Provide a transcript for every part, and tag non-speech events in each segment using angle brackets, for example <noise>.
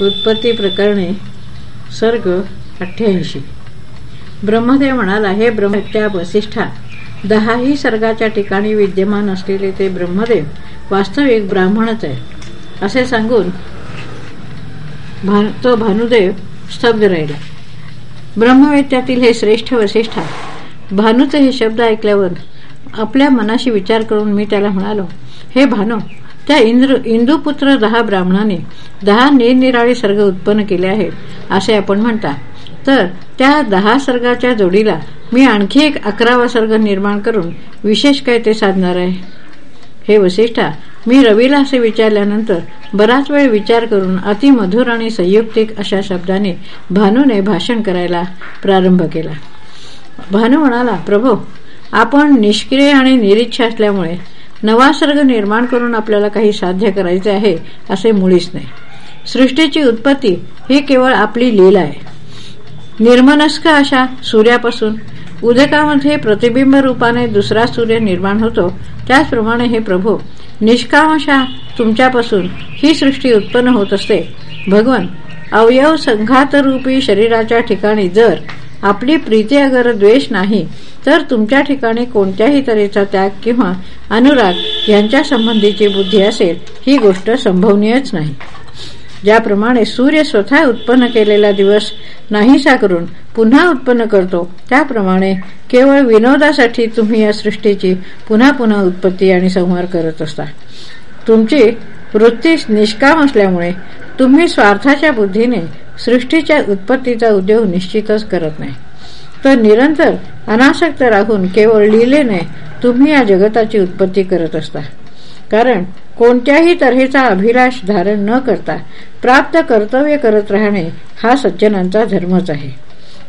उत्पत्ती प्रकरणे सर्ग अठ्ठ्याऐंशी. ब्रह्मदेव म्हणाला हे ब्रह्मत्या वसिष्ठा दहाही सर्गाच्या ठिकाणी विद्यमान असलेले ते ब्रह्मदेव वास्तविक ब्राह्मणच आहे असे सांगून तो भानुदेव स्तब्ध राहिला. ब्रह्मवेत्यातील हे श्रेष्ठ वसिष्ठा भानूचे हे शब्द ऐकल्यावर आपल्या मनाशी विचार करून मी त्याला म्हणालो हे भानू त्या इंद्र इंदुपुत्र दहा ब्राह्मणाने दहा निरनिराळे सर्ग उत्पन्न केले आहेत असे आपण म्हणता. तर त्या दहा सर्गाच्या जोडीला मी आणखी एक अकरावा सर्ग निर्माण करून विशेष काय ते साधणार आहे? हे वसिष्ठा मी रवीला असे विचारल्यानंतर बराच वेळ विचार करून अतिमधुर आणि संयुक्तिक अशा शब्दाने भानूने भाषण करायला प्रारंभ केला. भानू म्हणाला प्रभो आपण निष्क्रिय आणि निरीच्छा असल्यामुळे नवा सर्ग निर्माण करून आपल्याला काही साध्य करायचे आहे असे मुळीच नाही. सृष्टीची उत्पत्ती ही केवळ आपली लीला आहे. निर्मनस्क अशा सूर्यापासून उदकामध्ये प्रतिबिंब रूपाने दुसरा सूर्य निर्माण होतो त्याचप्रमाणे हे प्रभू निष्कामशा तुमच्यापासून ही सृष्टी उत्पन्न होत असते. भगवान अवयव संघातरूपी शरीराच्या ठिकाणी जर आपली प्रीती अगर द्वेष नाही तर तुमच्या ठिकाणी कोणत्याही तऱ्हेचा त्याग किंवा अनुराग यांच्या संबंधीची बुद्धी असेल ही गोष्ट संभवनीयच नाही. ज्याप्रमाणे सूर्य स्वतः उत्पन्न केलेला दिवस नाहीसा करून पुन्हा उत्पन्न करतो त्याप्रमाणे केवळ विनोदासाठी तुम्ही या सृष्टीची पुन्हा पुन्हा उत्पत्ती आणि संहार करत असता. तुमची वृत्ती निष्काम असल्यामुळे तुम्ही स्वार्थाच्या बुद्धीने सृष्टीच्या उत्पत्तीचा उद्योग निश्चितच करत नाही. तर निरंतर अनासक्त राहून केवळ लिलेने तुम्ही या जगताची उत्पत्ती करत असता. कारण कोणत्याही तऱ्हेचा अभिलाष धारण न करता प्राप्त कर्तव्य करत राहणे हा सज्जनांचा धर्मच आहे.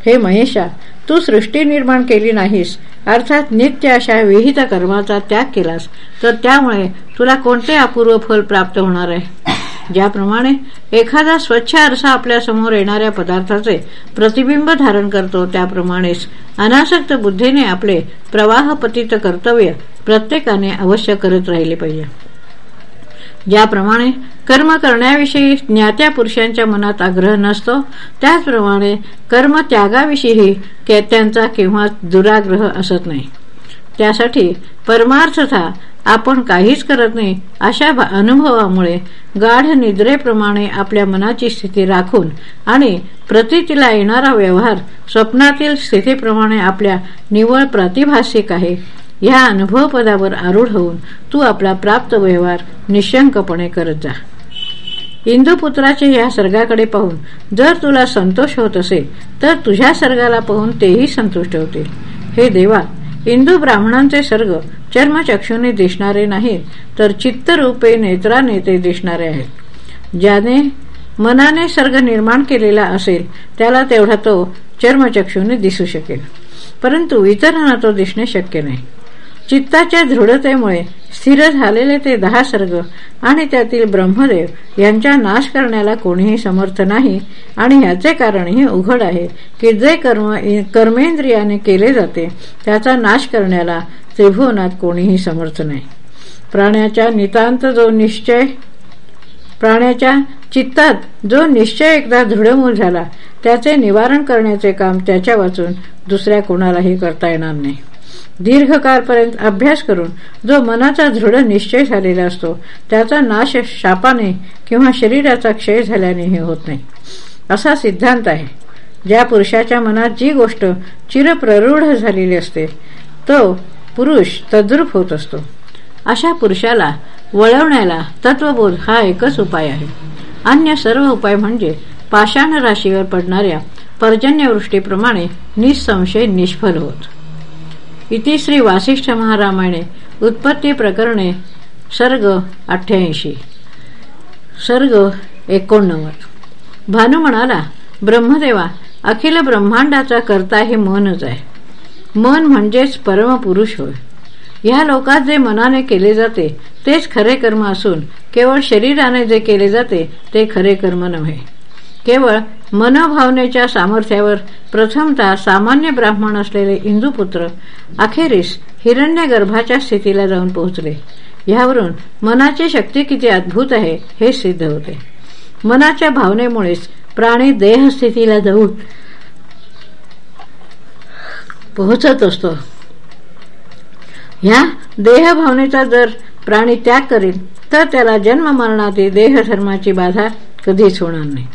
हे महेशा तू सृष्टी निर्माण केली नाहीस अर्थात नित्य अशा विहित कर्माचा त्याग केलास तर त्यामुळे तुला कोणते अपूर्व फल प्राप्त होणार आहे? ज्याप्रमाणे एखादा स्वच्छ आरसा आपल्यासमोर येणाऱ्या पदार्थाचे प्रतिबिंब धारण करतो त्याप्रमाणेच अनासक्त बुद्धीने आपले प्रवाहपतित कर्तव्य प्रत्येकाने अवश्य करत राहिले पाहिजे. ज्याप्रमाणे कर्म करण्याविषयी ज्ञात्या पुरुषांच्या मनात आग्रह नसतो त्याचप्रमाणे कर्म त्यागाविषयी त्यांचा किंवा दुराग्रह असत नाही. त्यासाठी परमार्थता आपण काहीच करत नाही. अशा अनुभवामुळे गाढ निद्रेप्रमाणे आपल्या मनाची स्थिती राखून आणि प्रतीला येणारा व्यवहार स्वप्नातील स्थितीप्रमाणे आपल्या निवळ प्रातिभाषिक आहे. ह्या अनुभवपदावर आरूढ होऊन तू आपला प्राप्त व्यवहार निशंकपणे करत जा. इंदुपुत्राचे या सर्गाकडे पाहून जर तुला संतोष होत असेल तर तुझ्या सर्गाला पाहून तेही संतुष्ट होतील. हे देवा हिंदू ब्राह्मणांचे सर्ग चर्मचक्षुने दिसणारे नाहीत तर चित्तरूपे नेत्राने ते दिसणारे आहेत. ज्याने मनाने सर्ग निर्माण केलेला असेल त्याला तेवढा तो चर्मचक्षुने दिसू शकेल. परंतु इतरांना तो दिसणे शक्य नाही. चित्ताच्या दृढतेमुळे स्थिर झालेले ते दहा सर्ग आणि त्यातील ब्रह्मदेव यांचा नाश करण्याला कोणीही समर्थ नाही आणि ह्याचे कारणही उघड आहे की जे कर्म कर्मेंद्रियाने केले जाते त्याचा नाश करण्याला त्रिभुवनात कोणीही समर्थ नाही. प्राण्याच्या नितांत जो निश्चय प्राण्याच्या चित्तात जो निश्चय एकदा दृढमूल झाला त्याचे निवारण करण्याचे काम त्याच्या वाचून दुसऱ्या कोणालाही करता येणार नाही. दीर्घकाळपर्यंत अभ्यास करून जो मनाचा दृढ निश्चय झालेला असतो त्याचा नाश शापाने किंवा शरीराचा क्षय झाल्यानेही होत नाही. असा सिद्धांत आहे. ज्या पुरुषाच्या मनात जी गोष्ट चिरप्ररूढ झालेली असते तो पुरुष तद्रुप होत असतो. अशा पुरुषाला वळवण्याला तत्वबोध हा एकच उपाय आहे. अन्य सर्व उपाय म्हणजे पाषाण राशीवर पडणाऱ्या पर्जन्यवृष्टीप्रमाणे निसंशय निष्फल होत. इति श्री वासिष्ठ महारामायणे उत्पत्ती प्रकरणे सर्ग अठ्ठ्याऐंशी. सर्ग एकोणनव्वद. भानू म्हणाला ब्रह्मदेवा अखिल ब्रह्मांडाचा करता हे मनच आहे. मन म्हणजेच परमपुरुष होय. या लोकात जे मनाने केले जाते तेच खरे कर्म असून केवळ शरीराने जे केले जाते ते खरे कर्म नव्हे. केवळ मनभावनेच्या सामर्थ्यावर प्रथमतः सामान्य ब्राह्मण असलेले इंदुपुत्र अखेरीस हिरण्य गर्भाच्या स्थितीला जाऊन पोहोचले. यावरून मनाची शक्ती किती अद्भुत आहे हे सिद्ध होते. मनाच्या भावनेमुळेच प्राणी देहस्थितीला जाऊन पोहोचत असतो. ह्या देहभावनेचा जर प्राणी त्याग करेल तर त्याला जन्म मरणातील देहधर्माची बाधा कधीच होणार नाही.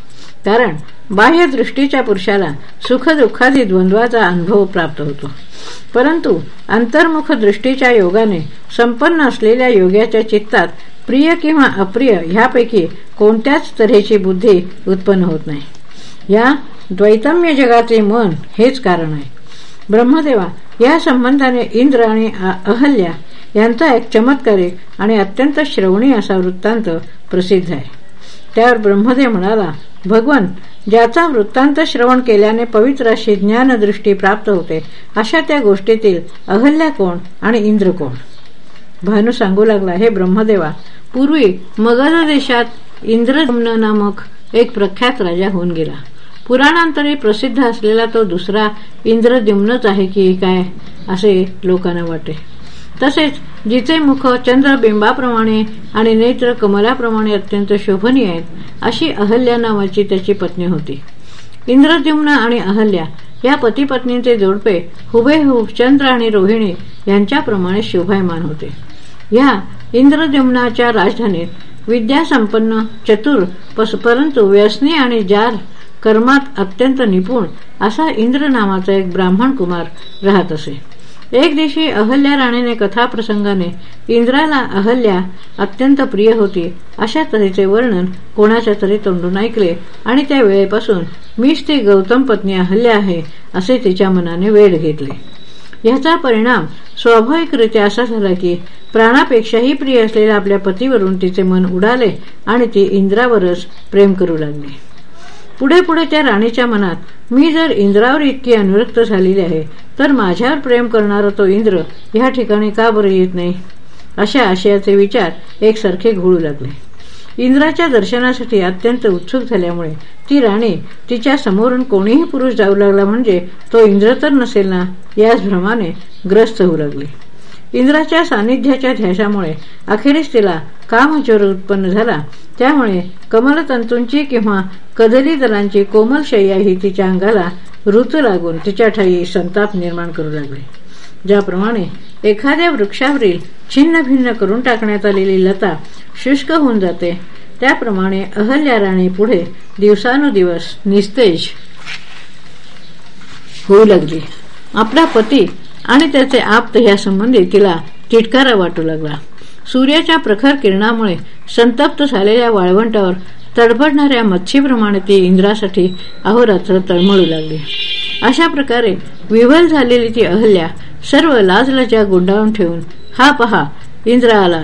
कारण बाह्य दृष्टीच्या पुरुषाला सुखदुःखादी द्वंद्वाचा अनुभव प्राप्त होतो. परंतु अंतर्मुख दृष्टीच्या योगाने संपन्न असलेल्या योग्याच्या चित्तात प्रिय किंवा अप्रिय ह्यापैकी कोणत्याच तऱ्हेची बुद्धी उत्पन्न होत नाही. या द्वैतम्य जगाचे मन हेच कारण आहे. ब्रह्मदेवा या संबंधाने इंद्र आणि अहल्या यांचा एक चमत्कारिक आणि अत्यंत श्रवणी असा वृत्तांत प्रसिद्ध आहे. त्यावर ब्रह्मदेव म्हणाला भगवान ज्याचा वृत्तांत श्रवण केल्याने पवित्र अशी ज्ञानदृष्टी प्राप्त होते अशा त्या गोष्टीतील अहल्या कोण आणि इंद्र कोण? भानू सांगू लागला हे ब्रह्मदेवा पूर्वी मगध देशात इंद्रदम्न नामक एक प्रख्यात राजा होऊन गेला. पुराणांतरी प्रसिद्ध असलेला तो दुसरा इंद्रद्युम्नच आहे की काय असे लोकांना वाटे. तसेच जिचे मुख चंद्रबिंबाप्रमाणे आणि नेत्र कमलाप्रमाणे अत्यंत शोभनीय आहेत अशी अहल्या नावाची त्याची पत्नी होती. इंद्रद्युम्न आणि अहल्या या पतीपत्नींचे जोडपे हुबेहूब चंद्र आणि रोहिणी यांच्याप्रमाणे शोभायमान होते. या इंद्रद्युम्नाच्या राजधानीत विद्यासंपन्न चतुर परंतु व्यसनी आणि जार कर्मात अत्यंत निपुण असा इंद्र नावाचा एक ब्राह्मण कुमार राहत असे. एक दिवशी अहल्या राणीने कथाप्रसंगाने इंद्राला अहल्या अत्यंत प्रिय होती. अशा तऱ्हेचे वर्णन कोणाच्या तरी तोंडून ऐकले आणि त्या वेळेपासून मीच ती गौतम पत्नी अहल्या आहे असे तिच्या मनाने वेळ घेतले. याचा परिणाम स्वाभाविकरित्या असा झाला की प्राणापेक्षाही प्रिय असलेल्या आपल्या पतीवरून तिचे मन उडाले आणि ती इंद्रावरच प्रेम करू लागली. पुढे पुढे त्या राणीच्या मनात मी जर इंद्रावर इतकी अनुरक्त झालेली आहे तर माझ्यावर प्रेम करणारा तो इंद्र ह्या ठिकाणी का बरं येत नाही? अशा आशयाचे विचार एकसारखे घोळू लागले. इंद्राच्या दर्शनासाठी अत्यंत उत्सुक झाल्यामुळे ती राणी तिच्या समोरून कोणीही पुरुष जाऊ लागला म्हणजे तो इंद्र तर नसेल ना? याच भ्रमाने ग्रस्त होऊ लागली. इंद्राच्या सानिध्याच्या ध्यासामुळे अखेरीस तिला कामचोर उत्पन्न झाला. त्यामुळे कमलतंतूंची किंवा कदली दलांची कोमल शय्या ही तिच्या अंगाला ऋतू लागून तिच्या ठाई संताप निर्माण करू लागले. ज्याप्रमाणे एखाद्या वृक्षावरील छिन्न भिन्न करून टाकण्यात आलेली लता शुष्क होऊन जाते. त्याप्रमाणे अहल्या राणी पुढे दिवसानुदिवस निस्तेज होऊ लागली. आपला पती आणि त्याचे आप्त ह्यासंबंधी संबंधी तिला चिटकारा वाटू लागला. सूर्याच्या प्रखर किरणामुळे संतप्त झालेल्या वाळवंटावर तडफडणाऱ्या मच्छीप्रमाणे ती इंद्रासाठी अहोरात्र तळमळू लागली. अशा प्रकारे विवल झालेली ती अहल्या सर्व लाजलजा गुंडाळून ठेवून हा पहा इंद्र आला.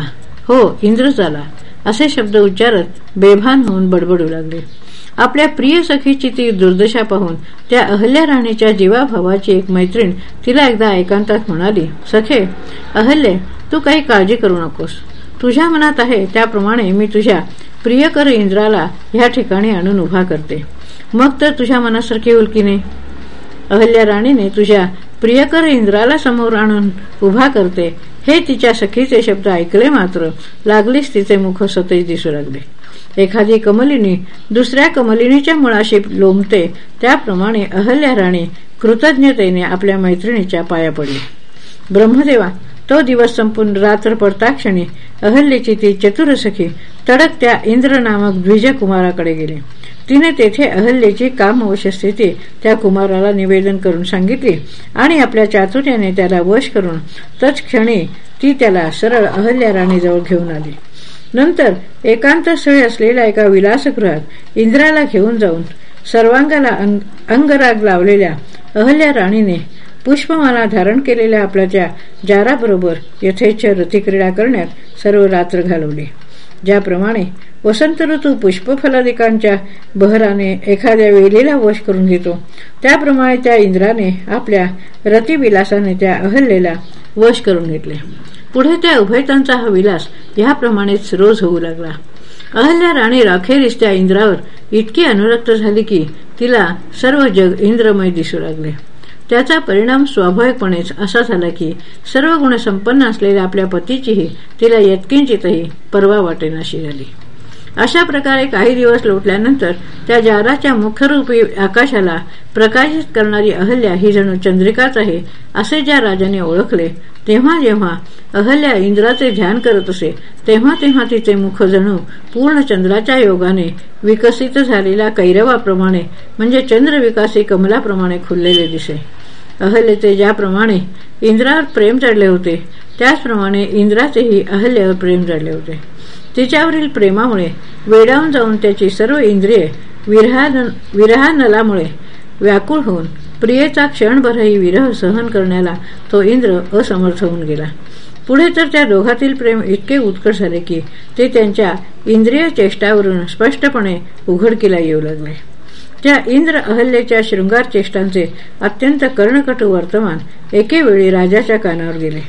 हो इंद्रच आला. असे शब्द उच्चारत बेभान होऊन बडबडू लागले. आपल्या प्रिय सखीची ती दुर्दशा पाहून त्या अहल्या राणीच्या जीवाभावाची एक मैत्रीण तिला एकदा एकांतात म्हणाली सखे अहल्ये तू काही काळजी करू नकोस. तुझ्या मनात आहे त्याप्रमाणे मी तुझ्या प्रियकर इंद्राला ह्या ठिकाणी आणून उभा करते. मग तर तुझ्या मनासारखी उलकीने अहल्या राणीने तुझ्या प्रियकर इंद्राला समोर आणून उभा करते. हे तिच्या सखीचे शब्द ऐकले मात्र लागलीच तिचे मुख सतेज दिसू लागले. एखादी कमलिनी दुसऱ्या कमलिनीच्या मुळाशी लोंबते. त्याप्रमाणे अहल्या राणी कृतज्ञतेने आपल्या मैत्रिणीच्या पाया पडली. ब्रह्मदेवा तो दिवस संपून रात्र पडता क्षणी अहल्येची ती चतुरसखी तडक त्या इंद्र नामक द्विजकुमाराकडे गेली. तिने तेथे अहल्येची कामवश स्थिती त्या कुमाराला निवेदन करून सांगितली आणि आपल्या चातुर्याने त्याला वश करून तत्क्षणी ती त्याला सरळ अहल्या राणीजवळ घेऊन आली. नंतर एकांत स्थळी असलेल्या एका विलासगृहात इंद्राला घेऊन जाऊन सर्वांगाला अंगराग लावलेल्या अहल्या राणीने पुष्पमाला धारण केलेल्या आपल्या त्या जाराबरोबर यथेच्छ रतिक्रीडा करण्यात सर्व रात्र घालवली. ज्याप्रमाणे वसंत ऋतू पुष्पफलादिकांच्या बहराने एखाद्या वेलीला वश करून घेतो त्याप्रमाणे त्या इंद्राने आपल्या रतिविलासाने त्या अहल्येला वश करून घेतले. पुढे त्या उभयतांचा हा विलास याप्रमाणेच रोज होऊ लागला. अहल्या राणी राखेरीस त्या इंद्रावर इतकी अनुरक्त झाली की तिला सर्व जग इंद्रमय दिसू लागले. त्याचा परिणाम स्वाभाविकपणेच असा झाला की सर्व गुण संपन्न असलेल्या आपल्या पतीचीही तिला यत्किंचितही परवा वाटेनाशी झाली. अशा प्रकारे काही दिवस लोटल्यानंतर त्या जाराच्या मुखरूपी आकाशाला प्रकाशित करणारी अहल्या ही जणू चंद्रिकाच आहे असे ज्या राजाने ओळखले तेव्हा जेव्हा अहल्या इंद्राचे ध्यान करत असे तेव्हा तेव्हा तिचे मुख जणू पूर्ण चंद्राच्या योगाने विकसित झालेल्या कैरवाप्रमाणे म्हणजे चंद्रविकासी कमलाप्रमाणे खुललेले दिसे. अहल्येचे ज्याप्रमाणे इंद्रावर प्रेम चढले होते त्याचप्रमाणे इंद्राचेही अहल्यावर प्रेम चढले होते. तिच्यावरील प्रेमामुळे वेडावून जाऊन त्याची सर्व इंद्रिये विरहानलामुळे व्याकुळ होऊन प्रियेचा क्षणभरही विरह सहन करण्याला तो इंद्र असमर्थ होऊन गेला. पुढे तर त्या दोघातील प्रेम इतके उत्कट झाले की ते त्यांच्या इंद्रिय चेष्टावरून स्पष्टपणे उघडकीला येऊ लागले. त्या इंद्र अहल्येच्या शृंगार चेष्टांचे अत्यंत कर्णकटू वर्तमान एके वेळी राजाच्या कानावर गेले.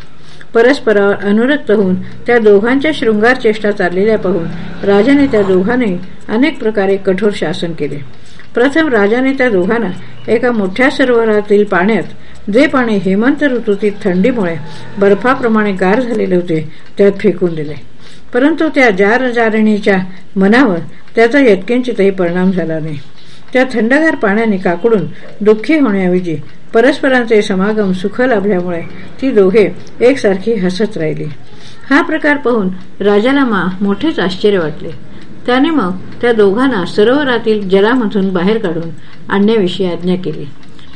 परस्परावर अनुरक्त होऊन त्या दोघांच्या शृंगार चेष्टा चाललेल्या पाहून राजाने त्या दोघांनी अनेक प्रकारे कठोर शासन केले. प्रथम राजाने त्या दोघांना एका मोठ्या सरोवरातील पाण्यात जे पाणी हेमंत ऋतूतील थंडीमुळे बर्फाप्रमाणे गार झालेले होते त्यात फेकून दिले. परंतु त्या जार जारणीच्या मनावर त्याचा यत्किंचितही परिणाम झाला नाही. त्या थंडगार पाण्याने काकडून दुःखी होण्याऐवजी परस्परांचे समागम सुख लाभल्यामुळे ती दोघे एकसारखी हसत राहिली. हा प्रकार पाहून राजाला मा मोठेच आश्चर्य वाटले. त्याने मग त्या दोघांना सरोवरातील जलामधून बाहेर काढून आणण्याविषयी आज्ञा केली.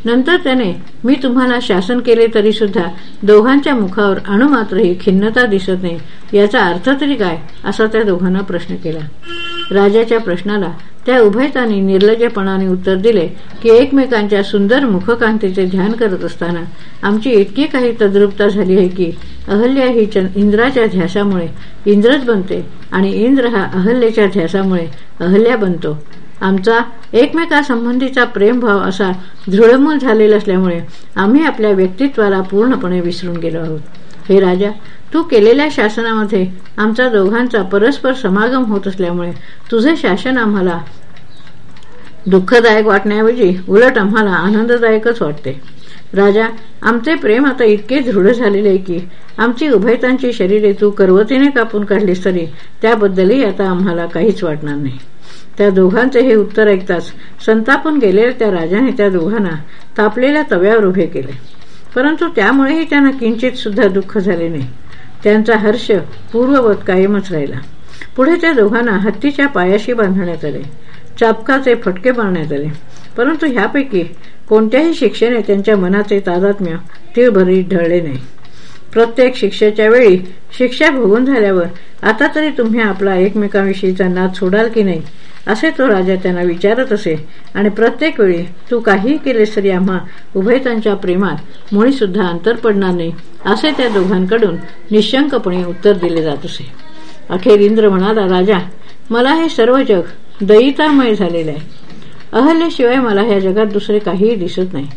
नंतर त्याने मी तुम्हाला शासन केले तरी सुद्धा दोघांच्या मुखावर अणुमात्रही खिन्नता दिसत नाही याचा अर्थ तरी काय? असा त्या दोघांना प्रश्न केला. राजाच्या प्रश्नाला त्या उभयतांनी निर्लजपणाने उत्तर दिले की एकमेकांच्या सुंदर मुखकांतीचे ध्यान करत असताना आमची इतकी काही तद्रुपता झाली आहे की अहल्या ही इंद्राच्या ध्यासामुळे इंद्रच बनते आणि इंद्र हा अहल्येच्या ध्यासामुळे अहल्या बनतो. आमचा एकमेकासंबंधीचा प्रेमभाव असा दृढमूल झालेला असल्यामुळे आम्ही आपल्या व्यक्तित्वाला पूर्णपणे विसरून गेलो आहोत. हे राजा तू केलेल्या शासनामध्ये आमचा दोघांचा परस्पर समागम होत असल्यामुळे तुझे शासन आम्हाला दुःखदायक वाटण्याऐवजी उलट आम्हाला आनंददायकच वाटते. राजा आमचे प्रेम आता इतके दृढ झालेले की आमची उभयतांची शरीरे तू करवतीने कापून काढलीस तरी त्याबद्दलही आता आम्हाला काहीच वाटणार नाही. त्या दोघांचे हे उत्तर ऐकताच संतापून गेलेल्या त्या राजाने त्या दोघांना तापलेल्या तव्यावर उभे केले. परंतु त्यामुळेही त्यांना किंचित सुद्धा दुःख झाले नाही. त्यांचा हर्ष पूर्ववत कायमच राहिला. पुढे त्या दोघांना हत्तीच्या पायाशी बांधण्यात आले. चापकाचे फटके मारण्यात आले. परंतु ह्यापैकी कोणत्याही शिक्षेने त्यांच्या मनाचे तादात्म्य तीळभरी ढळले नाही. प्रत्येक शिक्षेच्या वेळी शिक्षा भोगून झाल्यावर आता तरी तुम्ही आपला एकमेकांविषयीचा नाद सोडाल की नाही असे तो राजा त्यांना विचारत असे. आणि प्रत्येक वेळी तू काहीही केलेस तरी आम्हा उभयतांच्या प्रेमात मुळी सुद्धा अंतर पडणार नाही. असे त्या दोघांकडून निशंकपणे उत्तर दिले जात असे. अखेर इंद्र म्हणाला राजा मला हे सर्व जग दयितामय झालेले आहे. अहल्याशिवाय मला ह्या जगात दुसरे काहीही दिसत नाही.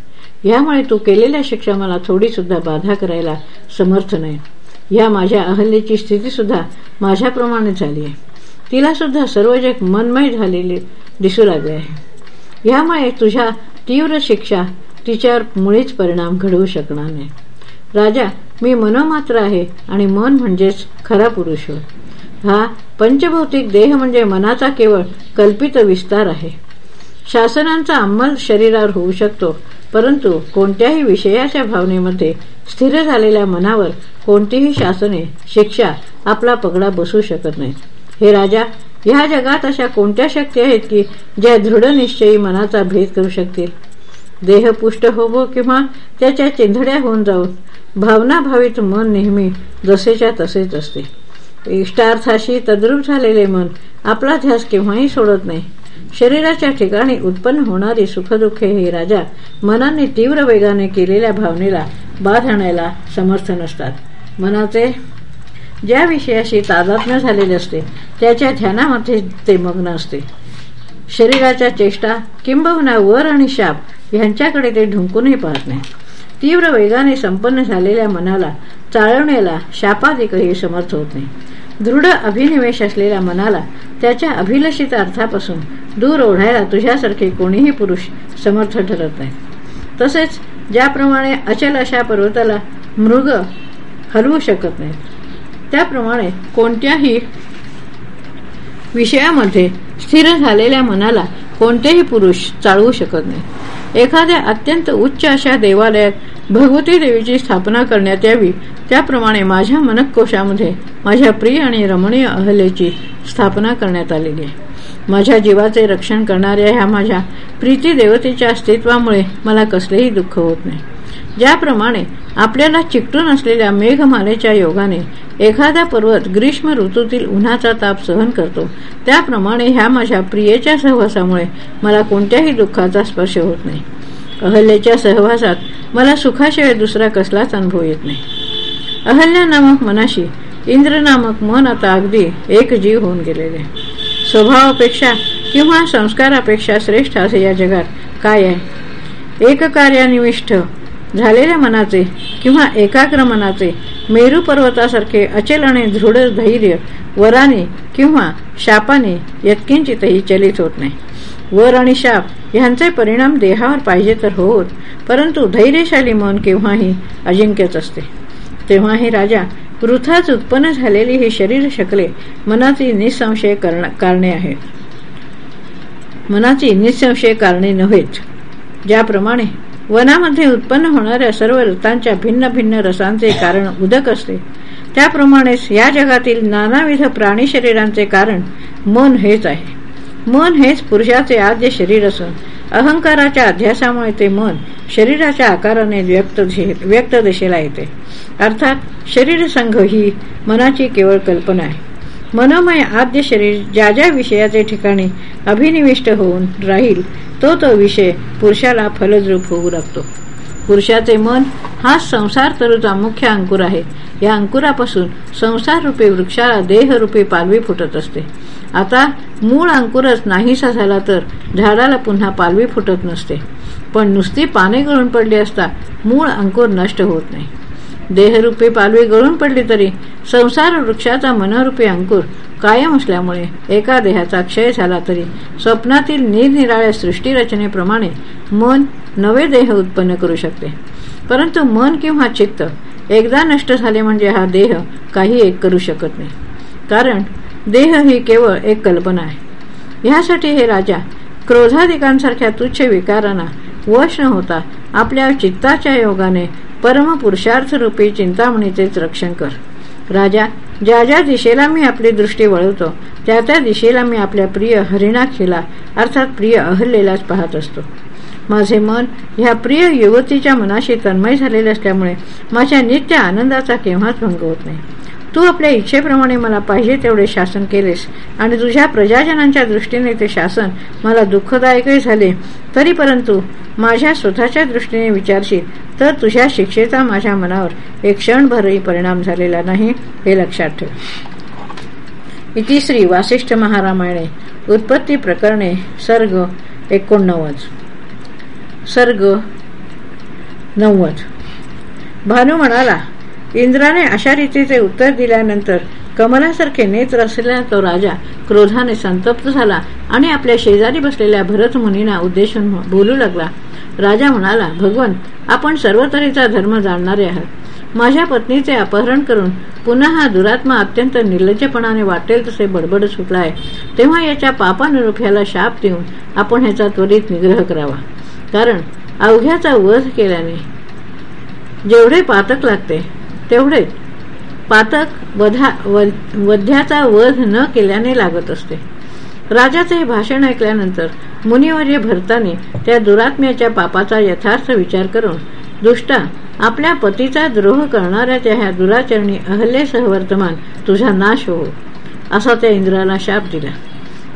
यामुळे तू केलेल्या शिक्षा मला थोडी सुद्धा बाधा करायला समर्थ नाही. या माझ्या अहल्येची स्थिती सुद्धा माझ्याप्रमाणे झाली आहे. तिला सुद्धा सर्व जग मनमय झालेले दिसू लागले आहे. यामुळे तुझ्या तीव्र शिक्षा तिच्यावर मुळीच परिणाम घडवू शकणार नाही. राजा मी मनोमात्र आहे आणि मन म्हणजेच खरा पुरुष हा पंचभौतिक देह म्हणजे मनाचा केवळ कल्पित विस्तार आहे. शासनांचा अंमल शरीरावर होऊ शकतो परंतु कोणत्याही विषयाच्या भावनेमध्ये स्थिर झालेल्या मनावर कोणतीही शासने शिक्षा आपला पगडा बसू शकत नाही. हे राजा ह्या जगात अशा कोणत्या शक्ती आहेत की ज्या दृढ निश्चयी मनाचा भेद करू शकतील? देह पुष्ट होवो किंवा त्याच्या चिंधड्या होऊन जाऊन भावनाभावित मन नेहमी जसेच्या तसेच असते. इष्टार्थाशी तद्रुप झालेले मन आपला ध्यास केव्हाही सोडत नाही. शरीराच्या ठिकाणी उत्पन्न होणारी सुखदुःखे हे राजा मनाने तीव्र वेगाने केलेल्या भावनेला बाध आणायला समर्थ नसतात. मनाचे ज्या विषयाशी तादात्म्य झालेले असते त्याच्या ध्यानामध्ये ते मग्न असते. शरीराच्या चेष्टा किंबहुना वर आणि शाप यांच्याकडे ते ढुंकूनही पाहत नाही. तीव्र वेगाने संपन्न झालेल्या मनाला चाळवण्याला शापाधिकही समर्थ होत नाही. दृढ अभिनिवेश असलेल्या मनाला त्याच्या अभिलषित अर्थापासून दूर ओढायला तुझ्यासारखे कोणीही पुरुष समर्थ ठरत नाही. तसेच ज्याप्रमाणे अचल अशा पर्वताला मृग हलवू शकत नाहीत त्याप्रमाणे कोणत्याही विषयामध्ये स्थिर झालेल्या मनाला कोणतेही पुरुष चालवू शकत नाही. एखाद्या अत्यंत उच्च अशा देवालयात भगवती देवीची स्थापना करण्यात यावी त्याप्रमाणे माझ्या मनकोशामध्ये माझ्या प्रिय आणि रमणीय अहलेची स्थापना करण्यात आलेली आहे. माझ्या जीवाचे रक्षण करणाऱ्या ह्या माझ्या प्रीती देवतेच्या अस्तित्वामुळे मला कसलेही दुःख होत नाही. ज्याप्रमाणे आपल्याला चिकटून असलेल्या मेघमालेच्या योगाने एखादा पर्वत ग्रीष्म ऋतूतील उन्हाचा ताप सहन करतो. त्याप्रमाणे ह्या माझ्या प्रियेच्या सहवासामुळे मला कोणत्याही दुःखाचा स्पर्श होत नाही. अहल्याच्या सहवासात मला सुखाशिवाय दुसरा कसलाच अनुभव येत नाही. अहल्या नामक मनाशी इंद्र नामक मन आता अगदी एक जीव होऊन गेलेले. स्वभावापेक्षा किंवा संस्कारापेक्षा श्रेष्ठ असे या जगात काय आहे? एक कार्यानिविष्ठ झालेल्या मनाचे किंवा एकाग्र मनाचे मेरू पर्वतासारखे अचल आणि दृढ धैर्य वराने किंवा शापाने यत्किंचितही चलित होत नाही. वर आणि शाप यांचे परिणाम देहावर पाहिजे तर होत परंतु धैर्यशाली मन केव्हाही अजिंक्यच असते. तेव्हाही राजा वृथाच उत्पन्न झालेली ही शरीर शकले मनाची निसंशय कारणे आहेत. मनाची निसंशय कारणे नव्हेत. ज्याप्रमाणे वनामध्ये उत्पन्न होणाऱ्या सर्व रसांच्या भिन्न भिन्न रसांचे कारण उदक असते. त्याप्रमाणेच या जगातील नानाविध प्राणी शरीरांचे कारण मन हेच आहे. मन हेच पुरुषाचे आद्य शरीर असून अहंकाराच्या अध्यासामुळे ते मन शरीराच्या आकाराने व्यक्त व्यक्त दिशेला येते. अर्थात शरीर संघ ही मनाची केवळ कल्पना आहे. मनोमय आद्य शरीर ज्या ज्या विषयाचे ठिकाणी अभिनिविष्ट होऊन राहील तो तो विषय पुरुषाला फलद्रूप होऊ लागतो. पुरुषाचे मन हा संसार तरुचा मुख्य अंकुर आहे. या अंकुरापासून संसार रूपी वृक्षाला देहरूपी पालवी फुटत असते. आता मूळ अंकुरच नाहीसा झाला तर झाडाला पुन्हा पालवी फुटत नसते. पण नुसती पाने गळून पडली असता मूळ अंकुर नष्ट होत नाही. देहरूपी पालवी गळून पडली तरी संसार वृक्षाचा मनरूपी अंकुर कायम असल्यामुळे एका देहाचा क्षय झाला तरी स्वप्नातील निरनिराळ्या सृष्टीरचनेप्रमाणे मन नवे देह उत्पन्न करू शकते. परंतु मन किंवा चित्त एकदा नष्ट झाले म्हणजे हा देह काही एक करू शकत नाही. कारण देह ही केवळ एक कल्पना आहे. ह्यासाठी हे राजा क्रोधाधिकांसारख्या तुच्छ विकारांना वश न होता आपल्या चित्ताच्या योगाने परम पुरुषार्थ रूपी चिंतामणीचेच रक्षण कर. राजा ज्या ज्या दिशेला मी आपली दृष्टी वळवतो त्या त्या दिशेला मी आपल्या प्रिय हरिणाखीला अर्थात प्रिय अहल्लेलाच पाहत असतो. माझे मन ह्या प्रिय युवतीच्या मनाशी तन्मय झालेले असल्यामुळे माझ्या नित्य आनंदाचा केव्हाच भंग होत नाही. तू आपल्या इच्छेप्रमाणे मला पाहिजे तेवढे शासन केलेस. आणि तुझ्या प्रजाजनांच्या दृष्टीने ते शासन मला दुःखदायकही झाले. तरी परंतु माझ्या स्वतःच्या दृष्टीने विचारशील तर तुझ्या शिक्षेचा माझ्या मनावर एक क्षणभरही परिणाम झालेला नाही हे लक्षात ठेव. इतिश्री वासिष्ठ महारामायणे. उत्पत्ती प्रकरणे सर्ग एकोणनव्वद. सर्ग नव्वद. भानू म्हणाला इंद्राने अशा रीतीचे उत्तर दिल्यानंतर कमलासारखे नेत्र असलेला तो राजा क्रोधाने संतप्त झाला आणि आपल्या शेजारी बसलेल्या भरत मुनींना उद्देशून बोलू लागला. राजा म्हणाला भगवन आपण सर्व धर्म जाणणारे आहात. माझ्या पत्नीचे अपहरण करून पुन्हा हा दुरात्मा अत्यंत निर्लज्जपणाने वाटेल तसे बडबड सुटलाय. तेव्हा याच्या पापानुरूप ह्याला शाप देऊन आपण ह्याचा त्वरित निग्रह करावा. कारण अवघ्याचा वध केल्याने जेवढे पातक लागते तेवढेच. पातक वधा वध्याचा वध न केल्याने लागत असते. राजाचे हे भाषण ऐकल्यानंतर मुनिवर्य भरताने त्या दुरात्म्याच्या पापाचा यथार्थ विचार करून दुष्टा आपल्या पतीचा द्रोह करणाऱ्या त्या ह्या दुराचरणी अहल्येसह वर्तमान तुझा नाश हो असा त्या इंद्राला शाप दिला.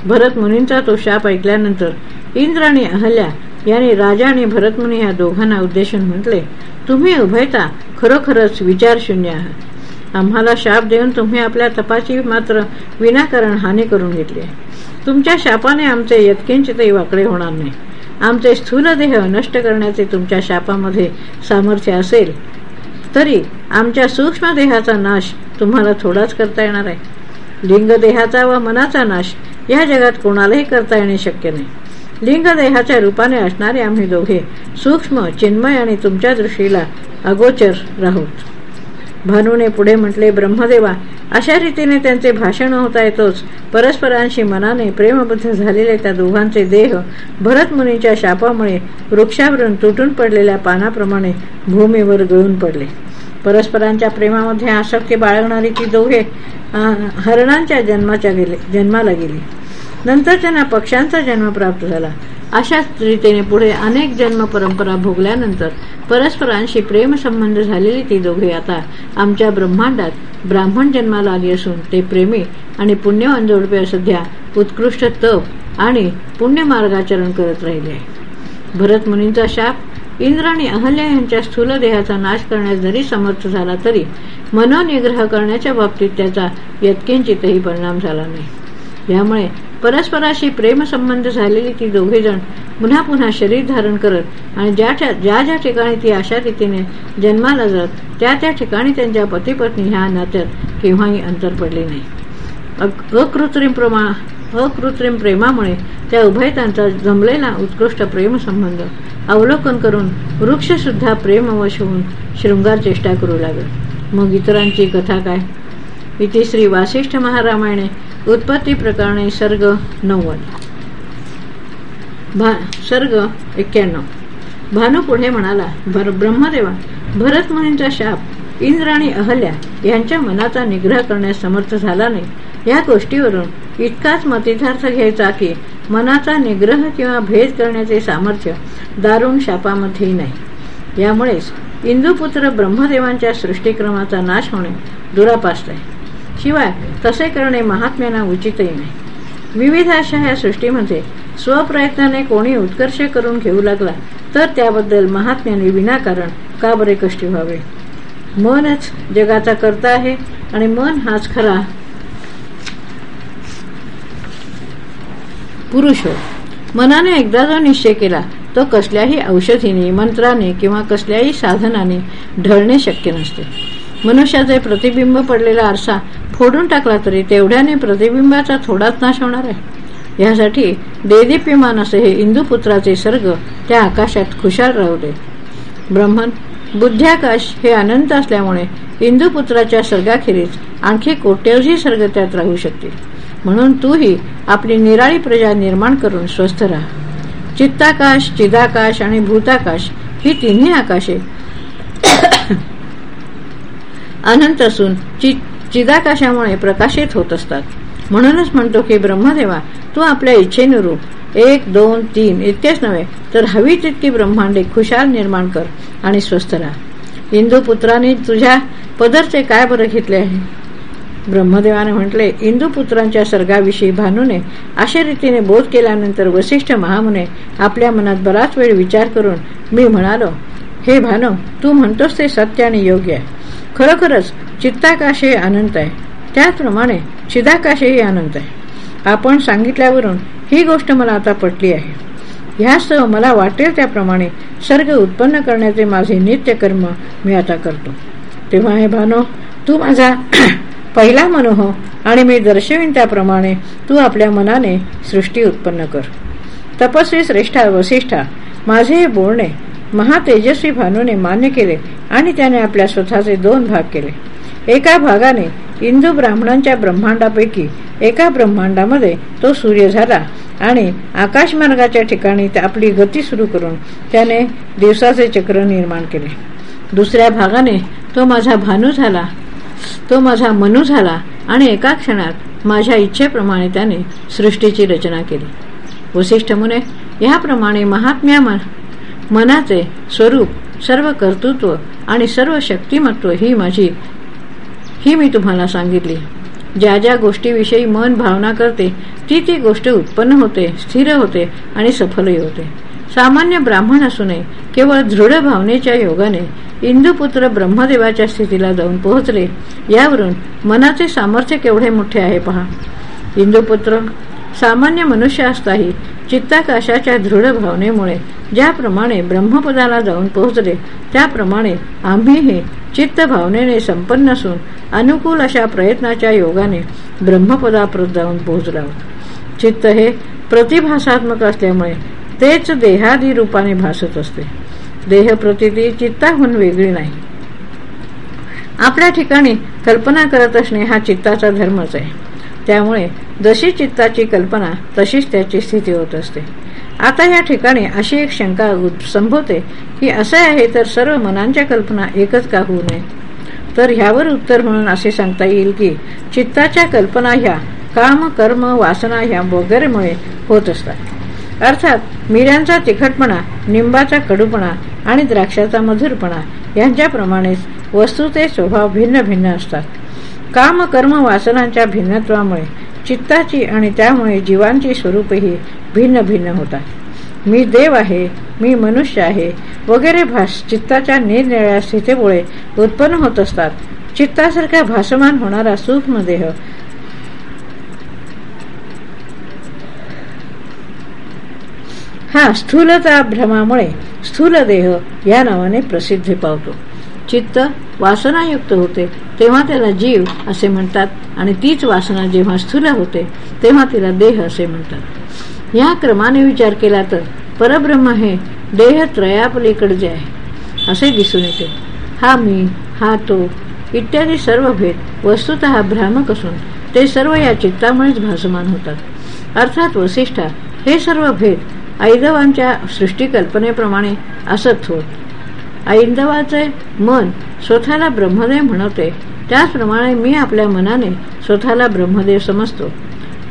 भरत मुनींचा तो शाप ऐकल्यानंतर इंद्र आणि अहल्या यांनी राजा आणि भरतमुनी या दोघांना उद्देशून म्हटले तुम्ही उभयता खरोखरच विचारशून्य आहात. आम्हाला शाप देऊन तुम्ही आपल्या तपाची मात्र विनाकारण हानी करून घेतली तुमच्या शापाने आमचे यत्किंचितही वाकडे होणार नाही. आमचे स्थूल देह नष्ट करण्याचे तुमच्या शापामध्ये सामर्थ्य असेल तरी आमच्या सूक्ष्म देहाचा नाश तुम्हाला थोडाच करता येणार आहे. लिंग देहाचा व मनाचा नाश या जगात कोणालाही करता येणे शक्य नाही. लिंगदेहाच्या रूपाने असणारे आम्ही दोघे सूक्ष्म चिन्मय आणि तुमच्या दृष्टीला अगोचर राहूत. भानूने पुढे म्हटले ब्रह्मदेवा अशा रीतीने त्यांचे भाषण होता येतोच. परस्परांशी मनाने प्रेमबद्ध झालेले त्या दोघांचे देह भरतमुनीच्या शापामुळे वृक्षावरून तुटून पडलेल्या पानाप्रमाणे भूमीवर गळून पडले. परस्परांच्या प्रेमामध्ये आसक्ती बाळगणारी ती दोघे हरणांच्या जन्माच्या गेले जन्माला गेली. नंतर त्यांना पक्ष्यांचा जन्म प्राप्त झाला. अशाच रीतीने पुढे अनेक जन्म परंपरा भोगल्यानंतर परस्परांशी प्रेमसंबंध झालेली ती दोघे आता आमच्या ब्रह्मांडात ब्राह्मण जन्माला आली असून ते प्रेमी आणि पुण्यवान जोडपे सध्या उत्कृष्ट तप आणि पुण्यमार्गाचरण करत राहिले. भरत मुनींचा शाप इंद्र आणि अहल्या यांच्या स्थूल देहाचा नाश करण्यास जरी समर्थ झाला तरी मनोनिग्रह करण्याच्या बाबतीत त्याचा यत्किंचितही परिणाम झाला नाही. यामुळे परस्पराशी प्रेमसंबंध झालेली ती दोघे जण पुन्हा पुन्हा शरीर धारण करत आणि ज्या ज्या ज्या ठिकाणी ती अशा रीतीने जन्माला जात त्या त्या ठिकाणी त्यांच्या पतीपत्नी ह्या नात्यात केव्हाही अंतर पडले नाही. अकृत्रिम प्रमाण अकृत्रिम प्रेमामुळे त्या उभयतांचा जमलेला उत्कृष्ट प्रेमसंबंध अवलोकन करून वृक्ष सुद्धा प्रेमवश होऊन शृंगार चेष्टा करू लागत मग इतरांची कथा काय? इथे श्री वासिष्ठ महारामायणे उत्पत्ती प्रकरणे सर्ग नव्वद. सर्ग एक्क्याण्णव. भानू पुढे म्हणाला ब्रह्मदेवा भरत मुनींचा शाप इंद्र आणि अहल्या यांच्या मनाचा निग्रह करण्यास समर्थ झाला नाही. या गोष्टीवरून इतकाच मतितार्थ घ्यायचा की मनाचा निग्रह किंवा भेद करण्याचे सामर्थ्य दारुण शापामध्येही नाही. यामुळेच इंदुपुत्र ब्रह्मदेवांच्या सृष्टीक्रमाचा नाश होणे दुरापास्त आहे. शिवाय तसे करणे महात्म्यांना उचितही नाही. विविध अशा या सृष्टीमध्ये स्वप्रयत्नाने कोणी उत्कर्ष करून घेऊ लागला तर त्याबद्दल महात्म्याने विनाकारण का बरे कष्टी व्हावे? मनच जगाचा करता आहे आणि मन हाच खरा पुरुष हो. मनाने एकदा जो निश्चय केला तो कसल्याही औषधीने मंत्राने किंवा कसल्याही साधनाने ढळणे शक्य नसते. मनुष्याचे प्रतिबिंब पडलेला आरसा फोडून टाकला तरी तेवढ्याने प्रतिबिंबाचा थोडाच नाश होणार आहे. यासाठी देदीप्यमान असे हे इंदुपुत्राचे सर्ग त्या आकाशात खुशाल राहले ब्रह्मन बुद्ध्याकाश हे अनंत असल्यामुळे इंदुपुत्राच्या सर्गाखेरीज आणखी कोट्यवधी सर्ग त्यात राहू शकते म्हणून तूही आपली निराळी प्रजा निर्माण करून स्वस्थ राहा. चित्ताकाश चिदाकाश आणि भूताकाश ही तिन्ही आकाशे अनंत असून चिदाकाशामुळे प्रकाशित होत असतात. म्हणूनच म्हणतो की ब्रह्मदेवा तू आपल्या इच्छेनुरूप एक दोन तीन इतकेच नव्हे तर हवी तितकी ब्रह्मांडे खुशाल निर्माण कर आणि स्वस्थ राहा. इंदुपुत्राने तुझ्या पदरचे काय बरं घेतले आहे? ब्रह्मदेवाने म्हटले इंदुपुत्रांच्या सर्गाविषयी भानूने अशा रीतीने बोध केल्यानंतर वसिष्ठ महामुने आपल्या मनात बराच वेळ विचार करून मी म्हणालो हे भानो तू म्हणतोस ते सत्य आणि योग्य आहे. खरोखरच चित्ताकाशही अनंत आहे. त्याचप्रमाणे चिदाकाशही अनंत आहे. आपण सांगितल्यावरून ही गोष्ट मला आता पटली आहे. ह्यासह मला वाटेल त्याप्रमाणे सर्ग उत्पन्न करण्याचे माझे नित्य कर्म मी आता करतो. तेव्हा हे भानो तू माझा <clears throat> पहिला मनोह आणि मी दर्शवीन त्याप्रमाणे तू आपल्या मनाने सृष्टी उत्पन्न कर. तपस्वी श्रेष्ठा वसिष्ठा माझे हे बोलणे महातेजस्वी भानूने मान्य केले आणि त्याने आपल्या स्वतःचे दोन भाग केले. एका भागाने इंदू ब्राह्मणांच्या ब्रह्मांडापैकी एका ब्रह्मांडामध्ये तो सूर्य झाला आणि आकाशमार्गाच्या ठिकाणी आपली गती सुरू करून त्याने दिवसाचे चक्र निर्माण केले. दुसऱ्या भागाने तो माझा भानू झाला तो माझा मनू झाला आणि एका क्षणात माझ्या इच्छेप्रमाणे त्याने सृष्टीची रचना केली. वसिष्ठ मुने याप्रमाणे महात्म्या मनाचे स्वरूप सर्व कर्तृत्व आणि सर्व शक्तिमत्व ही माझी. ही मी तुम्हाला सांगितली. ज्या ज्या गोष्टीविषयी मन भावना करते ती ती गोष्ट उत्पन्न होते स्थिर होते आणि सफलही होते. सामान्य ब्राह्मण असूनही केवळ दृढ भावनेच्या योगाने इंदुपुत्र ब्रह्मदेवाच्या स्थितीला जाऊन पोहोचले. यावरून मनाचे सामर्थ्य केवढे मोठे आहे पहा. इंदुपुत्र सामान्य मनुष्य असताही चित्ताकाशाच्या दृढ भावनेमुळे ज्याप्रमाणे ब्रह्मपदाला जाऊन पोहोचले त्याप्रमाणे आम्हीही चित्त भावनेने संपन्न असून अनुकूल अशा प्रयत्नाच्या योगाने ब्रह्मपदाप्रत जाऊन पोहोचलो चित्त हे प्रतिभासात्मक असल्यामुळे तेच देहादी रूपाने भासत असते. देह प्रतिती चित्ताहून वेगळी नाही. आपल्या ठिकाणी कल्पना करत असणे हा चित्ताचा धर्मच आहे. त्यामुळे जशी चित्ताची कल्पना तशीच त्याची स्थिती होत असते. आता या ठिकाणी अशी एक शंका संभवते की असे आहे तर सर्व मनांच्या कल्पना एकच का होऊ नयेत? तर ह्यावर उत्तर म्हणून असे सांगता येईल की चित्ताच्या कल्पना ह्या काम कर्म वासना ह्या वगैरेमुळे होत असतात. अर्थात मिऱ्यांचा तिखटपणा निंबाचा कडूपणा आणि द्राक्षाचा मधुरपणा यांच्याप्रमाणेच वस्तूचे स्वभाव भिन्न भिन्न असतात. काम कर्म वासनांच्या भिन्नत्वामुळे चित्ताची आणि त्यामुळे जीवांची स्वरूपही भिन्न भिन्न होतात. मी देव आहे मी मनुष्य आहे वगैरे भास चित्ताच्या निरनिळ्या स्थितीमुळे उत्पन्न होत असतात. चित्तासारख्या भासमान होणारा सूक्ष्म देह. हा स्थूलता भ्रमामुळे स्थूल देह या नावाने प्रसिद्धी पावतो. चित्त वासनायुक्त होते. तेव्हा त्याला जीव असे म्हणतात आणि तीच वासना जेव्हा स्थूल होते तेव्हा तिला देह असे म्हणतात. या क्रमाने विचार केला तर परब्रह्म हे देह त्रयापलीकडचे आहे असे दिसून येते. हा मी हा तो इत्यादी सर्व भेद वस्तुत भ्रामक असून ते सर्व या चित्तामुळेच भासमान होतात. अर्थात वसिष्ठा हे सर्व भेद ऐदवांच्या सृष्टीकल्पनेप्रमाणे असत होत. ऐंदवाचे मन स्वतःला ब्रह्मदेव म्हणवते. त्याचप्रमाणे मी आपल्या मनाने स्वतःला ब्रह्मदेव समजतो.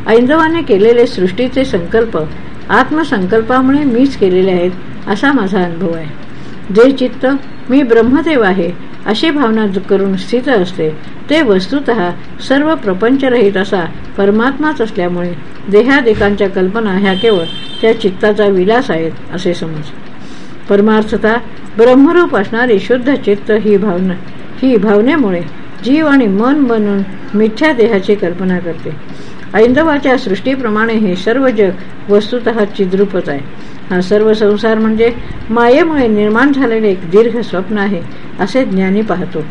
ऐंदवाने केलेले सृष्टीचे संकल्प आत्मसंकल्पामुळे मीच केलेले आहेत असा माझा अनुभव आहे. जे चित्त मी ब्रह्मदेव आहे अशी भावना करून स्थित असते ते वस्तुत सर्व प्रपंचरहित असा परमात्माच असल्यामुळे देहादेकांच्या कल्पना ह्या केवळ त्या चित्ताचा विलास आहेत असे समज परमार्थता ब्रह्मरूप असणारी शुद्ध चित्त ही भावना ही भावनेमुळे जीव आणि मन बनून मिथ्या देहाची कल्पना करते. ऐंदवाच्या सृष्टीप्रमाणे हे सर्व जग वस्तुत चिद्रूपच आहे. हा सर्व संसार म्हणजे मायेमुळे निर्माण झालेले एक दीर्घ स्वप्न आहे असे ज्ञानी पाहतो.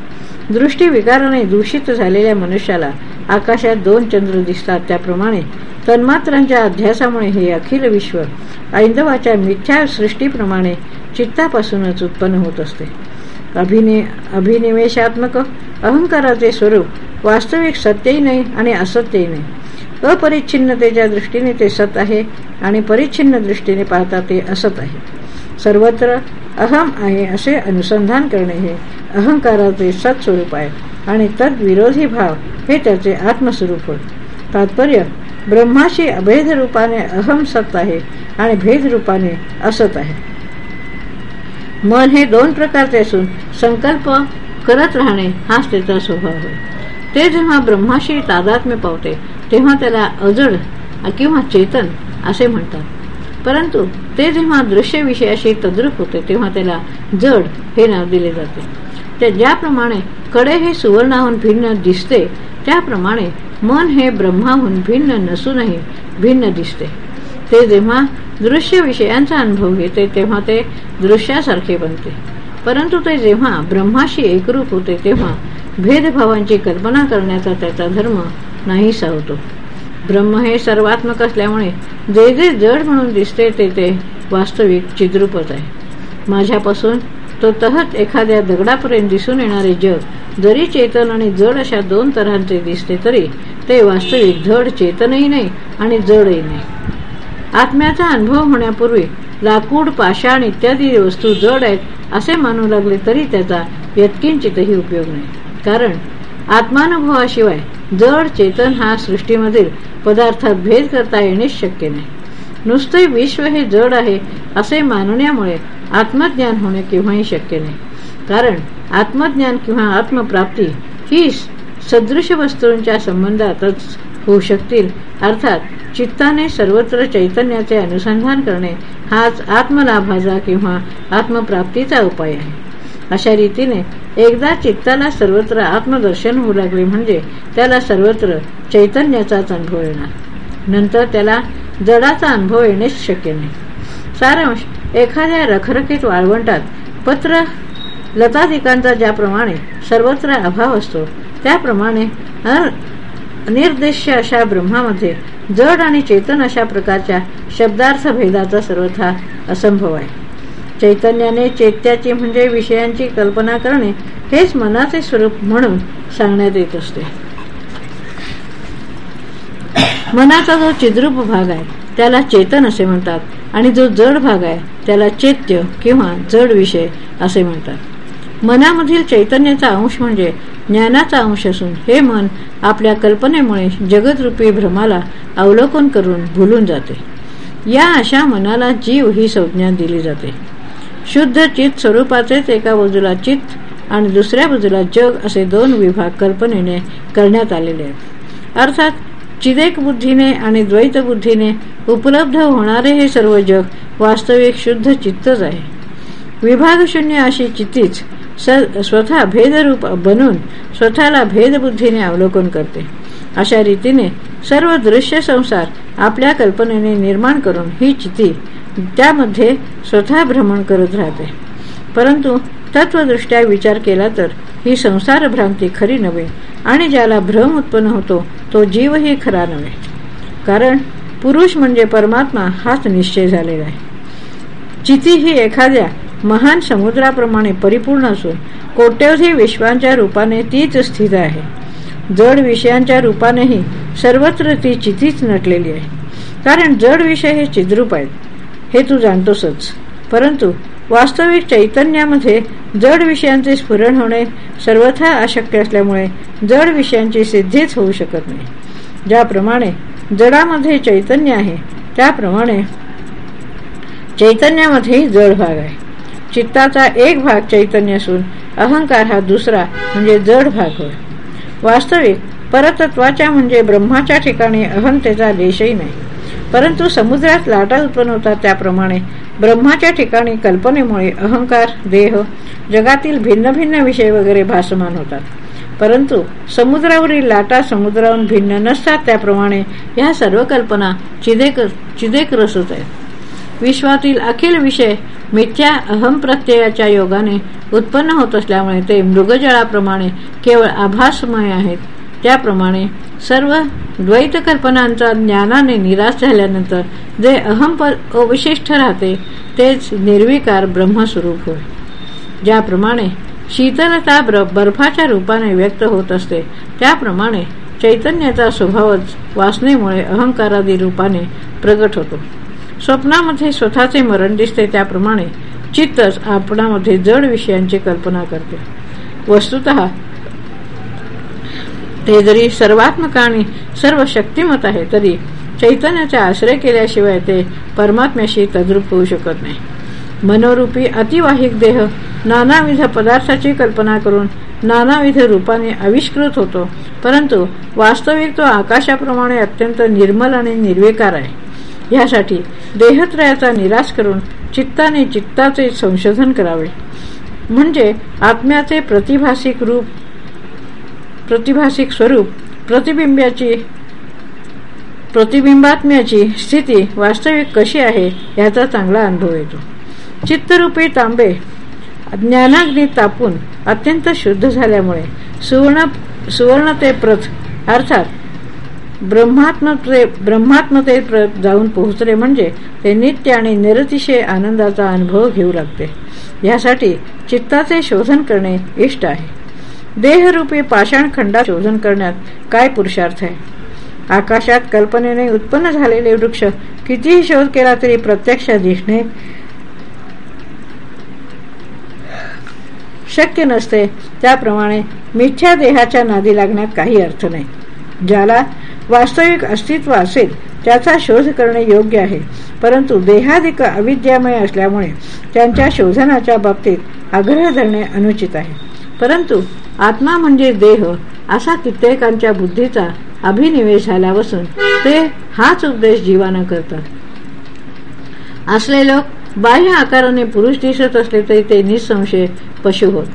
दृष्टी विकाराने दूषित झालेल्या मनुष्याला आकाशात दोन चंद्र दिसतात त्याप्रमाणे. तन्मात्रांच्या अध्यासामुळे हे अखिल विश्व ऐंदवाच्या मिथ्या सृष्टीप्रमाणे चित्तापासूनच उत्पन्न होत असते. अभिने अभिनिवेशात्मक अहंकाराचे स्वरूप वास्तविक सत्यही नाही आणि असत्यही नाही. अपरिच्छिन्नतेच्या दृष्टीने ते सत आहे आणि परिच्छिन्न दृष्टीने पाहता ते असत आहे. सर्वत्र अहम आहे असे अनुसंधान करणे हे अहंकाराचे सत्स्वरूप आहे. आणि तद्विरोधी भाव हे त्याचे आत्मस्वरूप होय. तात्पर्य ब्रह्माशी अभेद रूपाने अहम सत आहे आणि भेद रूपाने असत आहे. मन हे दोन प्रकारचे असून संकल्प करत राहणे हाच त्याचा स्वभाव होय. ते जेव्हा ब्रह्माशी तादात्म्य पावते तेव्हा त्याला अजड किंवा चेतन असे म्हणतात. परंतु ते जेव्हा दृश्य विषयाशी तद्रुप होते तेव्हा त्याला जड हे नाव दिले जाते. ते ज्याप्रमाणे कडे हे सुवर्णाहून भिन्न दिसते त्याप्रमाणे मन हे ब्रह्माहून भिन्न नसूनही भिन्न दिसते. ते जेव्हा दृश्य विषयांचा अनुभव घेते तेव्हा ते दृश्यासारखे बनते. परंतु ते जेव्हा ब्रह्माशी एकरूप होते तेव्हा भेदभावांची कल्पना करण्याचा त्याचा धर्म नाहीसा होतो. ब्रह्म हे सर्वात्मक असल्यामुळे जे जे जड म्हणून दिसते ते ते वास्तविक चिद्रूपच आहे. माझ्यापासून तो तहत एखाद्या दगडापर्यंत दिसून येणारे जग जरी चेतन आणि जड अशा दोन तऱ्हांचे दिसते तरी ते वास्तविक धड चेतनही नाही आणि जडही नाही. आत्म्याचा अनुभव होण्यापूर्वी लाकूड पाषाण इत्यादी वस्तू जड आहेत असे मानू लागले तरी त्याचा यत्किंचितही उपयोग नाही. कारण आत्मानुभवाशिवाय जड चेतन हा सृष्टीमधील पदार्थात भेद करता येणेच शक्य नाही. नुसते विश्व हे जड आहे असे मानण्यामुळे आत्मज्ञान होणे केव्हाही शक्य नाही. कारण आत्मज्ञान किंवा आत्मप्राप्ती ही सदृश वस्तूंच्या संबंधातच होऊ शकतील. अर्थात चित्ताने सर्वत्र चैतन्याचे अनुसंधान करणे हाच आत्मलाभाचा किंवा आत्मप्राप्तीचा उपाय आहे. अशा रीतीने एकदा चित्ताला सर्वत्र आत्मदर्शन होऊ लागले म्हणजे त्याला सर्वत्र चैतन्याचाच अनुभव येणार. नंतर त्याला जडाचा अनुभव येणेच शक्य नाही. सारांश एखाद्या रखरखीत वाळवंटात पत्र लताधिकांचा ज्याप्रमाणे सर्वत्र अभाव असतो त्याप्रमाणे निर्देश्य अशा ब्रह्मामध्ये जड आणि चेतन अशा प्रकारच्या शब्दार्थ भेदाचा सर्वथा असंभव आहे. चैतन्याने चैत्याची म्हणजे विषयांची कल्पना करणे हेच मनाचे स्वरूप म्हणून सांगण्यात येत असते. मनाचा जो चिद्रूप भाग आहे त्याला चेतन असे म्हणतात. आणि जो जड भाग आहे त्याला चैत्य किंवा जड विषय असे म्हणतात. मनामधील चैतन्याचा अंश म्हणजे ज्ञानाचा अंश असून हे मन आपल्या कल्पनेमुळे जगदरूपी भ्रमाला अवलोकन करून भुलून जाते. या अशा मनाला जीव ही संज्ञा दिली जाते. शुद्ध चित्त स्वरूपाचेच एका बाजूला चित्त आणि दुसऱ्या बाजूला जग असे दोन विभाग कल्पनेने करण्यात आलेले आहेत. अर्थात चिदेक बुद्धीने आणि द्वैत बुद्धीने उपलब्ध होणारे हे सर्व जग वास्तविक शुद्ध चित्तच आहे. विभागशून्य अशी चित्तीच स्वतः भेदरूप बनून स्वतःला भेदबुद्धीने अवलोकन करते. अशा रीतीने सर्व दृश्य संसार आपल्या कल्पनेने निर्माण करून ही चिती त्यामध्ये स्वतः भ्रमण करत राहते. परंतु तत्वदृष्ट्या विचार केला तर ही संसार भ्रांती खरी नव्हे आणि ज्याला भ्रम उत्पन्न होतो तो जीवही खरा नव्हे. कारण पुरुष म्हणजे परमात्मा हाच निश्चय झालेला आहे. चिती ही एखाद्या महान समुद्राप्रमाणे परिपूर्ण असून कोट्यवधी विश्वांच्या रूपाने तीच स्थित आहे. जड विषयांच्या रूपानेही सर्वत्र ती चितीच नटलेली आहे. कारण जड विषय हे चिद्रूप आहेत. हे तू जाणतोसच. परंतु वास्तविक चैतन्यामध्ये जड विषयांचे स्फुरण होणे सर्वथा अशक्य असल्यामुळे जड विषयांची सिद्धीच होऊ शकत नाही. ज्याप्रमाणे जडामध्ये चैतन्य आहे त्याप्रमाणे चैतन्यामध्येही जड भाग आहे. चित्ताचा एक भाग चैतन्य असून अहंकार हा दुसरा म्हणजे जड भाग होय. वास्तविक परतत्वाच्या म्हणजे ब्रह्माच्या ठिकाणी अहंतेचा देशही नाही. परंतु समुद्रात लाटा उत्पन्न होतात त्याप्रमाणे ब्रह्माच्या ठिकाणी कल्पनेमुळे अहंकार देह जगातील भिन्न भिन्न विषय वगैरे भासमान होतात. परंतु समुद्रावरील लाटा समुद्राहून भिन्न नसतात त्याप्रमाणे या सर्व कल्पना चिदेक चिदेक होत आहेत. विश्वातील अखिल विषय मिथ्या अहम प्रत्ययाच्या योगाने उत्पन्न होत असल्यामुळे ते मृगजळाप्रमाणे केवळ आभासमय आहेत. त्याप्रमाणे सर्व द्वैत कल्पनांचा ज्ञानाने निराश झाल्यानंतर जे अहम अवशिष्ट राहते तेच निर्विकार ब्रह्मस्वरूप होय. ज्याप्रमाणे शीतलता बर्फाच्या रूपाने व्यक्त होत असते त्याप्रमाणे चैतन्याचा स्वभावच वासनेमुळे अहंकारादी रूपाने प्रगट होतो. स्वप्नामध्ये स्वतःचे मरण दिसते त्याप्रमाणे चित्तच आपणामध्ये जड विषयांची कल्पना करते. वस्तुत ते जरी सर्वात्मक आणि सर्व शक्तिमत आहे तरी चैतन्याचा आश्रय केल्याशिवाय ते परमात्म्याशी तद्रूप होऊ शकत नाही. मनोरूपी अतिवाहिक देह नानाविध पदार्थाची कल्पना करून नानाविध रूपाने आविष्कृत होतो परंतु वास्तविक तो आकाशाप्रमाणे अत्यंत निर्मल आणि निर्विकार आहे. यासाठी देहत्रयाचा निराश करून चित्ताने चित्ताचे संशोधन करावे. म्हणजे आत्म्याचे प्रतिभासिक रूप प्रतिभासिक स्वरूप प्रतिबिंबाची प्रतिबिंबात्म्याची स्थिती वास्तविक कशी आहे याचा चांगला अनुभव येतो. चित्तरूपी तांबे ज्ञानाग्नी तापून अत्यंत शुद्ध झाल्यामुळे सुवर्ण सुवर्णते प्रथ अर्थात ब्रह्मात्मते ब्रह्मात्मते जाऊन पोहोचले म्हणजे ते नित्य आणि निरतिशय आनंदाचा अनुभव घेऊ लागते. यासाठी चित्ताचे शोधन करणे इष्ट आहे. देहरूपी पाषाणखंडा शोधन करण्यात काय पुरुषार्थ आहे? आकाशात कल्पनेने उत्पन्न झालेले वृक्ष कितीही शोध केला तरी प्रत्यक्षात दिसणे शक्य नसते. त्याप्रमाणे मिथ्या देहाच्या नादी लागण्यात काही अर्थ नाही. ज्याला वास्तविक अस्तित्व असेल त्याचा शोध करणे योग्य आहे. परंतु देहाधिक अविद्यामय असल्यामुळे त्यांच्या शोधनाच्या बाबतीत आग्रह धरणे अनुचित आहे. परंतु आत्मा म्हणजे देह असा कित्येकांच्या बुद्धीचा अभिनिवेश झाला असून ते हाच उपदेश जीवाना करतात. असले लोक बाह्य आकाराने पुरुष दिसत असले तरी ते निसंशय पशु होत.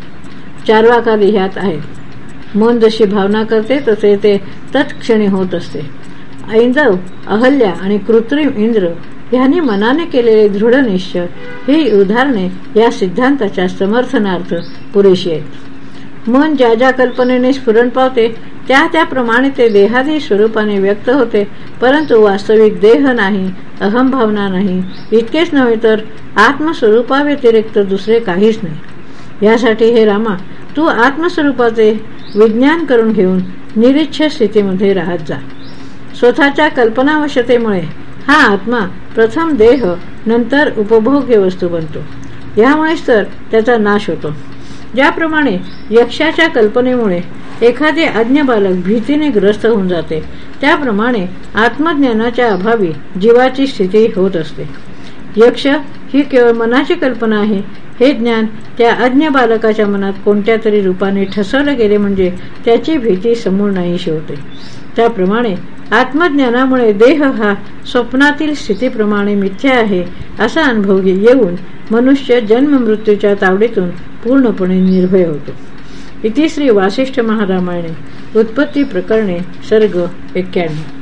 चारवाकादी ह्यात आहेत मन जशी भावना करते तसे ते तत्क्षणी होत असते. ऐंदव अहल्या आणि कृत्रिम इंद्र यांनी मनाने केलेले दृढ निश्चय ही उदाहरणे या सिद्धांताच्या समर्थनार्थ पुरेशी आहेत. मन ज्या ज्या कल्पनेने स्फुरण पावते त्या त्याप्रमाणे ते देहादी स्वरूपाने व्यक्त होते परंतु वास्तविक देह नाही अहमभावना नाही. इतकेच नव्हे तर आत्मस्वरूपाव्यतिरिक्त दुसरे काहीच नाही. यासाठी हे रामा तू आत्मस्वरूपाचे विज्ञान करून घेऊन निरीच्छ स्थितीमध्ये राहत जा. स्वतःच्या कल्पनावशतेमुळे हा आत्मा प्रथम देह नंतर उपभोग्य वस्तू बनतो. यामुळेच तर त्याचा नाश होतो. ज्याप्रमाणे यक्षाच्या कल्पनेमुळे एखादे अज्ञ बालक भीतीने ग्रस्त होऊन जाते त्याप्रमाणे आत्मज्ञानाच्या अभावी जीवाची स्थिती होत असते. यक्ष ही केवळ मनाची कल्पना आहे हे ज्ञान त्या अज्ञ बालकाच्या मनात कोणत्या तरी रूपाने ठसवलं गेले म्हणजे त्याची भीती समूळ नाहीशी होते त्याप्रमाणे आत्मज्ञानामुळे देह हा स्वप्नातील स्थितीप्रमाणे मिथ्या आहे असा अनुभव येऊन मनुष्य जन्म मृत्यूच्या तावडीतून पूर्णपणे निर्भय होतो. इति श्री वासिष्ठ महारामायणे उत्पत्ती प्रकरणे सर्ग एक्क्याण्णव.